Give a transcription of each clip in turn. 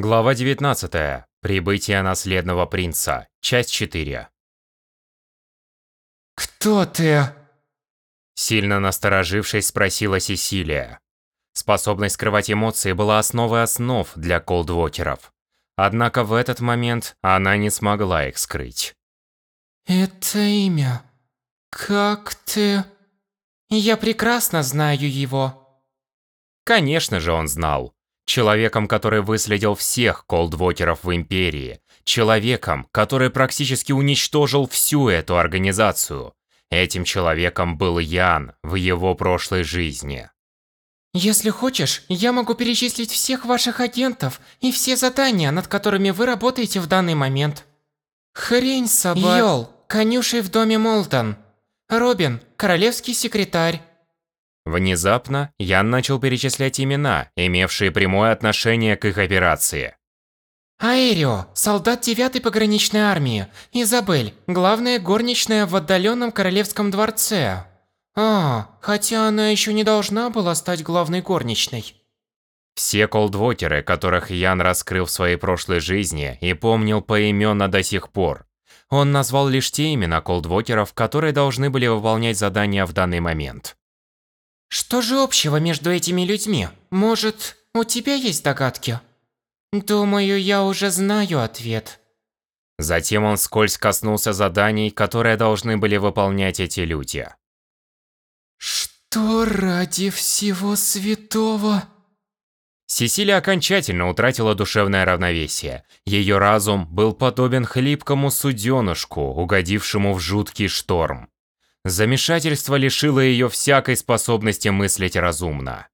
Глава 19. Прибытие наследного принца. Часть 4. «Кто ты?» Сильно насторожившись, спросила Сесилия. Способность скрывать эмоции была основой основ для колдвокеров. Однако в этот момент она не смогла их скрыть. «Это имя. Как ты...» «Я прекрасно знаю его». Конечно же он знал. Человеком, который выследил всех колдвокеров в Империи. Человеком, который практически уничтожил всю эту организацию. Этим человеком был Ян в его прошлой жизни. «Если хочешь, я могу перечислить всех ваших агентов и все задания, над которыми вы работаете в данный момент. Хрень собак. Йол, конюшей в доме Молтон. Робин, королевский секретарь. Внезапно Ян начал перечислять имена, имевшие прямое отношение к их операции. Аэрио, солдат 9-й пограничной армии. Изабель, главная горничная в отдаленном королевском дворце. А, хотя она еще не должна была стать главной горничной. Все колдвокеры, которых Ян раскрыл в своей прошлой жизни и помнил поименно до сих пор. Он назвал лишь те имена колдвокеров, которые должны были выполнять задания в данный момент. Что же общего между этими людьми? Может, у тебя есть догадки? Думаю, я уже знаю ответ. Затем он скользь коснулся заданий, которые должны были выполнять эти люди. Что ради всего святого? Сесилия окончательно утратила душевное равновесие. Ее разум был подобен хлипкому суденышку, угодившему в жуткий шторм. Замешательство лишило ее всякой способности мыслить разумно.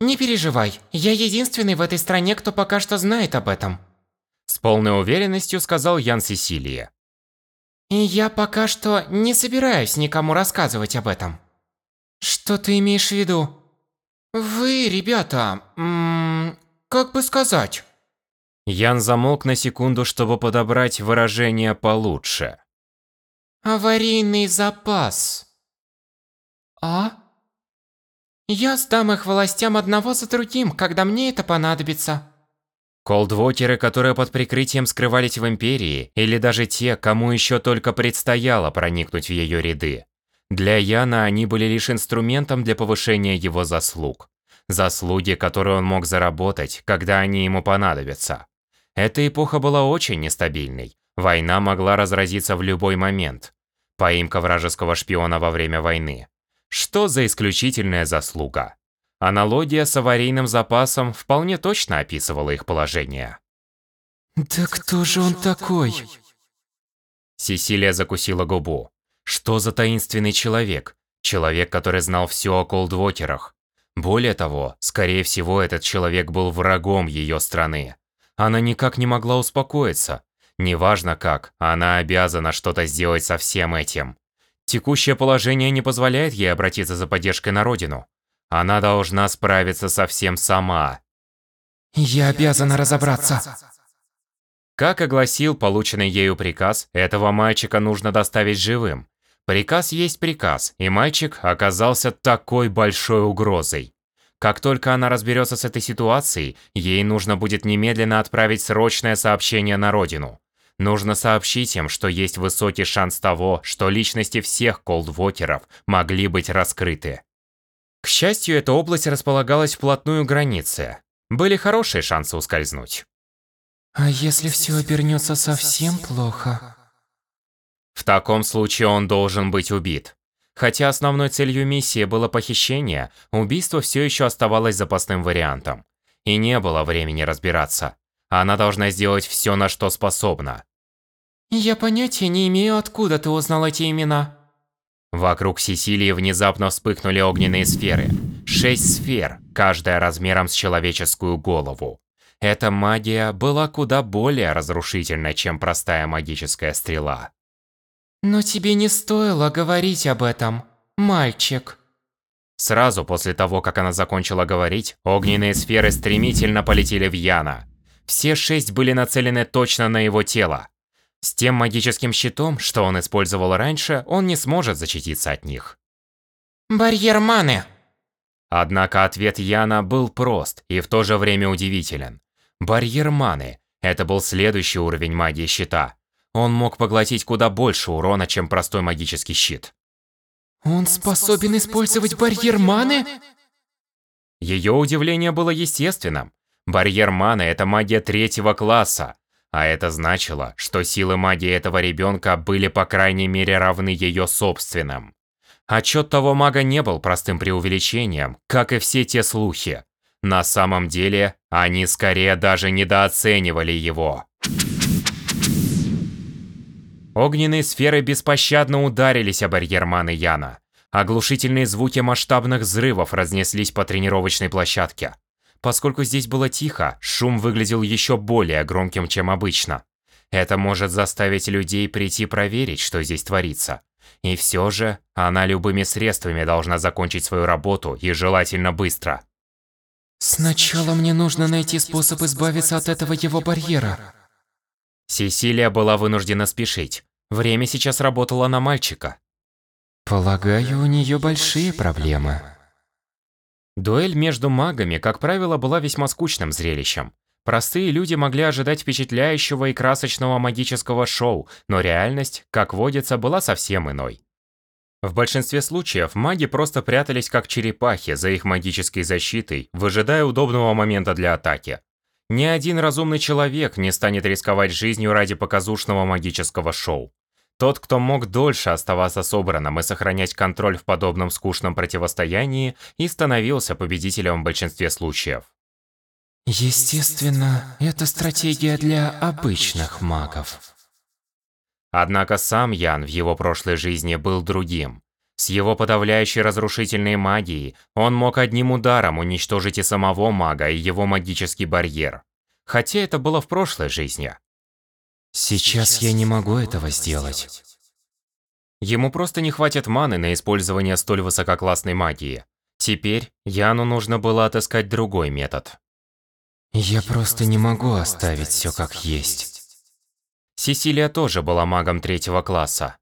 Не переживай, я единственный в этой стране, кто пока что знает об этом. С полной уверенностью сказал Ян Сесилия. И я пока что не собираюсь никому рассказывать об этом. Что ты имеешь в виду? Вы, ребята, м как бы сказать? Ян замолк на секунду, чтобы подобрать выражение получше. Аварийный запас. А? Я сдам их властям одного за другим, когда мне это понадобится. Колдвокеры, которые под прикрытием скрывались в Империи, или даже те, кому еще только предстояло проникнуть в ее ряды. Для Яна они были лишь инструментом для повышения его заслуг. Заслуги, которые он мог заработать, когда они ему понадобятся. Эта эпоха была очень нестабильной. Война могла разразиться в любой момент. Поимка вражеского шпиона во время войны. Что за исключительная заслуга? Аналогия с аварийным запасом вполне точно описывала их положение. «Да кто же он такой?» Сесилия закусила губу. Что за таинственный человек? Человек, который знал все о колдвокерах. Более того, скорее всего, этот человек был врагом ее страны. Она никак не могла успокоиться, Неважно как, она обязана что-то сделать со всем этим. Текущее положение не позволяет ей обратиться за поддержкой на родину. Она должна справиться со всем сама. Я обязана разобраться. Как огласил полученный ею приказ, этого мальчика нужно доставить живым. Приказ есть приказ, и мальчик оказался такой большой угрозой. Как только она разберется с этой ситуацией, ей нужно будет немедленно отправить срочное сообщение на родину. Нужно сообщить им, что есть высокий шанс того, что личности всех колдвокеров могли быть раскрыты. К счастью, эта область располагалась вплотную к границе. Были хорошие шансы ускользнуть. А если все обернется совсем плохо? В таком случае он должен быть убит. Хотя основной целью миссии было похищение, убийство все еще оставалось запасным вариантом. И не было времени разбираться. Она должна сделать все, на что способна. Я понятия не имею, откуда ты узнал эти имена. Вокруг Сесилии внезапно вспыхнули огненные сферы. Шесть сфер, каждая размером с человеческую голову. Эта магия была куда более разрушительной, чем простая магическая стрела. Но тебе не стоило говорить об этом, мальчик. Сразу после того, как она закончила говорить, огненные сферы стремительно полетели в Яна. Все шесть были нацелены точно на его тело. С тем магическим щитом, что он использовал раньше, он не сможет защититься от них. Барьер маны. Однако ответ Яна был прост и в то же время удивителен. Барьер маны. Это был следующий уровень магии щита. Он мог поглотить куда больше урона, чем простой магический щит. Он способен использовать барьер маны? Ее удивление было естественным. Барьер маны – это магия третьего класса. А это значило, что силы магии этого ребенка были по крайней мере равны ее собственным. Отчет того мага не был простым преувеличением, как и все те слухи. На самом деле, они скорее даже недооценивали его. Огненные сферы беспощадно ударились о барьер маны Яна. Оглушительные звуки масштабных взрывов разнеслись по тренировочной площадке. Поскольку здесь было тихо, шум выглядел еще более громким, чем обычно. Это может заставить людей прийти проверить, что здесь творится. И все же, она любыми средствами должна закончить свою работу, и желательно быстро. Сначала мне нужно найти способ избавиться от этого его барьера. Сесилия была вынуждена спешить. Время сейчас работало на мальчика. Полагаю, у нее большие проблемы. Дуэль между магами, как правило, была весьма скучным зрелищем. Простые люди могли ожидать впечатляющего и красочного магического шоу, но реальность, как водится, была совсем иной. В большинстве случаев маги просто прятались как черепахи за их магической защитой, выжидая удобного момента для атаки. Ни один разумный человек не станет рисковать жизнью ради показушного магического шоу. Тот, кто мог дольше оставаться собранным и сохранять контроль в подобном скучном противостоянии, и становился победителем в большинстве случаев. Естественно, это стратегия для обычных магов. Однако сам Ян в его прошлой жизни был другим. С его подавляющей разрушительной магией он мог одним ударом уничтожить и самого мага, и его магический барьер. Хотя это было в прошлой жизни. Сейчас я не могу этого сделать. Ему просто не хватит маны на использование столь высококлассной магии. Теперь Яну нужно было отыскать другой метод. Я просто не могу оставить все как есть. Сесилия тоже была магом третьего класса.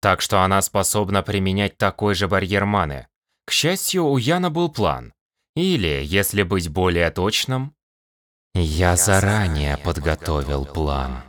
Так что она способна применять такой же барьер маны. К счастью, у Яна был план. Или, если быть более точным... Я заранее подготовил план.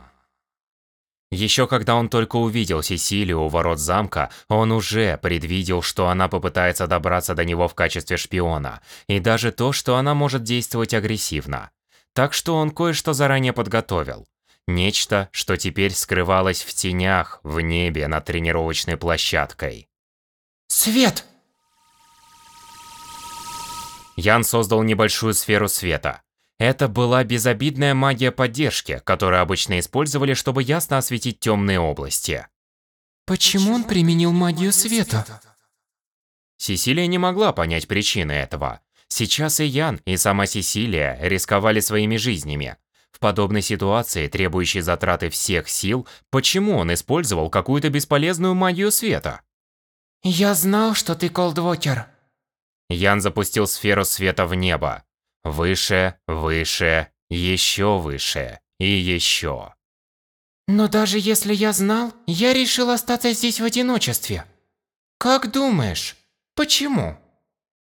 Еще когда он только увидел Сесилию у ворот замка, он уже предвидел, что она попытается добраться до него в качестве шпиона, и даже то, что она может действовать агрессивно. Так что он кое-что заранее подготовил. Нечто, что теперь скрывалось в тенях в небе над тренировочной площадкой. Свет! Ян создал небольшую сферу света. Это была безобидная магия поддержки, которую обычно использовали, чтобы ясно осветить темные области. Почему он применил магию света? Сесилия не могла понять причины этого. Сейчас и Ян, и сама Сесилия рисковали своими жизнями. В подобной ситуации, требующей затраты всех сил, почему он использовал какую-то бесполезную магию света? Я знал, что ты колдвокер. Ян запустил сферу света в небо. Выше, выше, еще выше и еще. Но даже если я знал, я решил остаться здесь в одиночестве. Как думаешь, почему?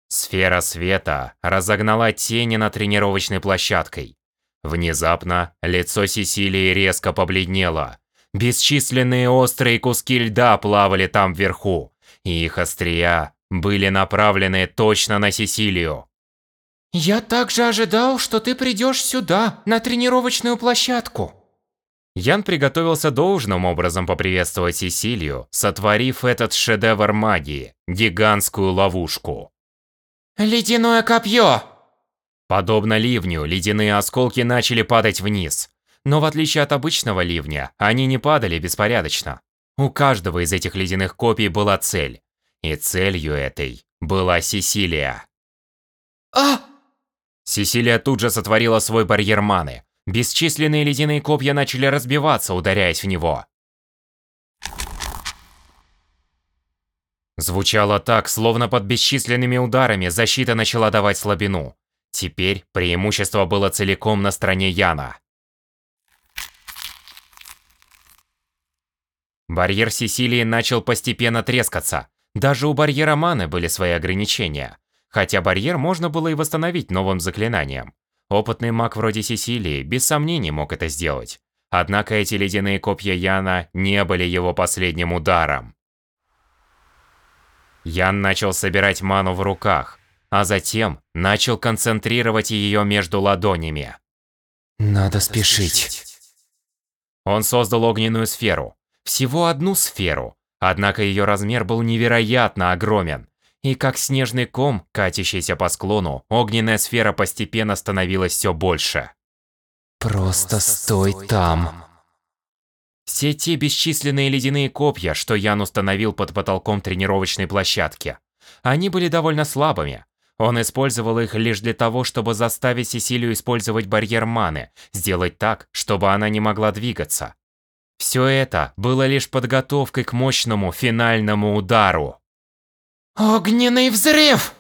Сфера света разогнала тени на тренировочной площадкой. Внезапно лицо Сесилии резко побледнело. Бесчисленные острые куски льда плавали там вверху, и их острия были направлены точно на Сесилию. Я также ожидал, что ты придешь сюда, на тренировочную площадку. Ян приготовился должным образом поприветствовать Сесилию, сотворив этот шедевр магии, гигантскую ловушку. Ледяное копье! Подобно ливню, ледяные осколки начали падать вниз. Но в отличие от обычного ливня, они не падали беспорядочно. У каждого из этих ледяных копий была цель. И целью этой была Сесилия. А! Сесилия тут же сотворила свой барьер маны. Бесчисленные ледяные копья начали разбиваться, ударяясь в него. Звучало так, словно под бесчисленными ударами защита начала давать слабину. Теперь преимущество было целиком на стороне Яна. Барьер Сесилии начал постепенно трескаться. Даже у барьера маны были свои ограничения. Хотя барьер можно было и восстановить новым заклинанием. Опытный маг вроде Сесилии без сомнений мог это сделать. Однако эти ледяные копья Яна не были его последним ударом. Ян начал собирать ману в руках, а затем начал концентрировать ее между ладонями. Надо спешить. Он создал огненную сферу. Всего одну сферу, однако ее размер был невероятно огромен. И как снежный ком, катящийся по склону, огненная сфера постепенно становилась все больше. Просто стой там. Все те бесчисленные ледяные копья, что Ян установил под потолком тренировочной площадки. Они были довольно слабыми. Он использовал их лишь для того, чтобы заставить Сесилию использовать барьер маны, сделать так, чтобы она не могла двигаться. Все это было лишь подготовкой к мощному финальному удару. Огненный взрыв!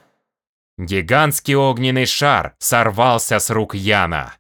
Гигантский огненный шар сорвался с рук Яна.